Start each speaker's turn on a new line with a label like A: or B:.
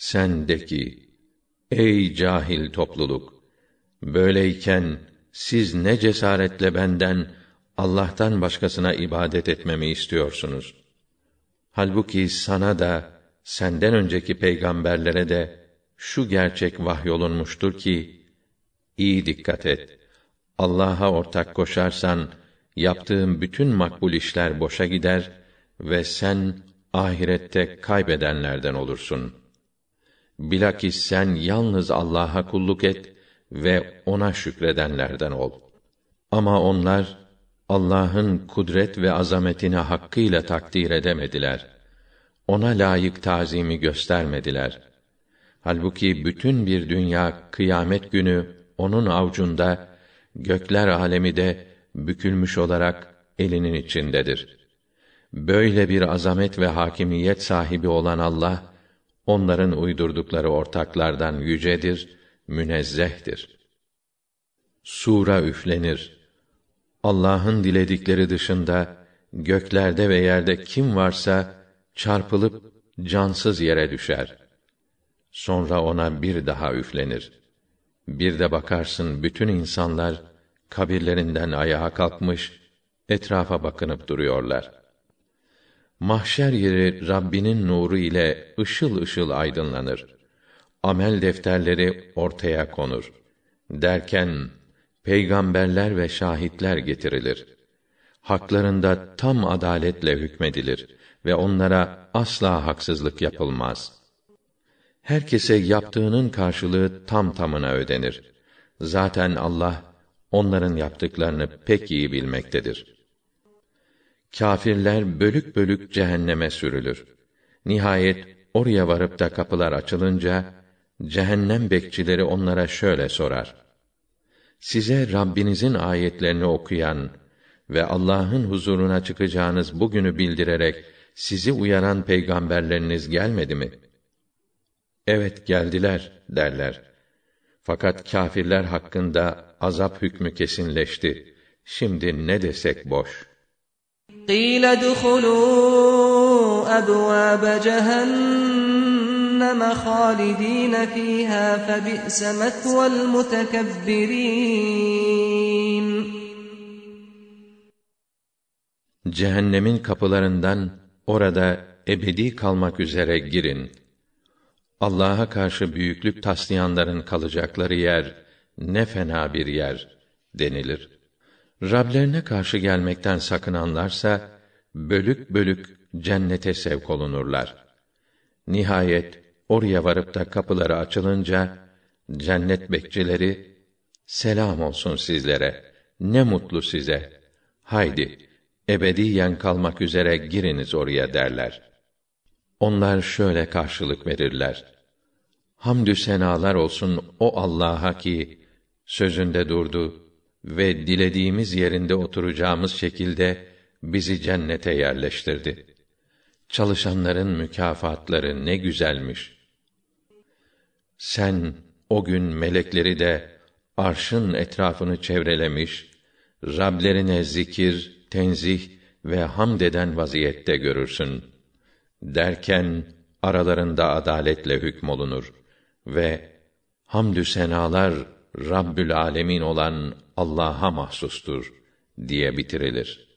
A: Sen de ki, ey cahil topluluk! Böyleyken siz ne cesaretle benden Allah'tan başkasına ibadet etmemi istiyorsunuz? Halbuki sana da senden önceki peygamberlere de şu gerçek vahyolunmuştur ki iyi dikkat et. Allah'a ortak koşarsan yaptığın bütün makbul işler boşa gider ve sen ahirette kaybedenlerden olursun. Bilakis sen yalnız Allah'a kulluk et ve ona şükredenlerden ol. Ama onlar Allah'ın kudret ve azametini hakkıyla takdir edemediler. Ona layık tazimi göstermediler. Halbuki bütün bir dünya kıyamet günü onun avcunda, gökler alemi de bükülmüş olarak elinin içindedir. Böyle bir azamet ve hakimiyet sahibi olan Allah, onların uydurdukları ortaklardan yücedir, münezzehtir. Sura üflenir. Allah'ın diledikleri dışında göklerde ve yerde kim varsa çarpılıp cansız yere düşer. Sonra ona bir daha üflenir. Bir de bakarsın bütün insanlar kabirlerinden ayağa kalkmış, etrafa bakınıp duruyorlar. Mahşer yeri Rabbinin nuru ile ışıl ışıl aydınlanır. Amel defterleri ortaya konur. Derken peygamberler ve şahitler getirilir. Haklarında tam adaletle hükmedilir ve onlara asla haksızlık yapılmaz. Herkese yaptığının karşılığı tam tamına ödenir. Zaten Allah onların yaptıklarını pek iyi bilmektedir. Kâfirler bölük bölük cehenneme sürülür. Nihayet oraya varıp da kapılar açılınca cehennem bekçileri onlara şöyle sorar: Size Rabbinizin ayetlerini okuyan ve Allah'ın huzuruna çıkacağınız bugünü bildirerek sizi uyaran peygamberleriniz gelmedi mi? Evet geldiler derler. Fakat kâfirler hakkında azap hükmü kesinleşti. Şimdi ne desek boş.
B: قِيلَ ادْخُلُوا أَبْوَابَ جَهَنَّمَ خَالِدِينَ فِيهَا فَبِئْسَ مَثْوَى الْمُتَكَبِّرِينَ
A: Cehennemin kapılarından orada ebedi kalmak üzere girin. Allah'a karşı büyüklük taslayanların kalacakları yer ne fena bir yer denilir. Rablerine karşı gelmekten sakınanlarsa bölük bölük cennete sevk olunurlar. Nihayet oraya varıp da kapıları açılınca cennet bekçileri selam olsun sizlere. Ne mutlu size. Haydi ebediyen kalmak üzere giriniz oraya derler. Onlar şöyle karşılık verirler. Hamdü senalar olsun o Allah'a ki sözünde durdu ve dilediğimiz yerinde oturacağımız şekilde bizi cennete yerleştirdi. Çalışanların mükafatları ne güzelmiş. Sen o gün melekleri de arşın etrafını çevrelemiş, Rablerine zikir, tenzih ve hamd eden vaziyette görürsün. Derken aralarında adaletle hükmolunur ve hamdü senalar Rabbül Alemin olan Allah'a mahsustur diye bitirilir.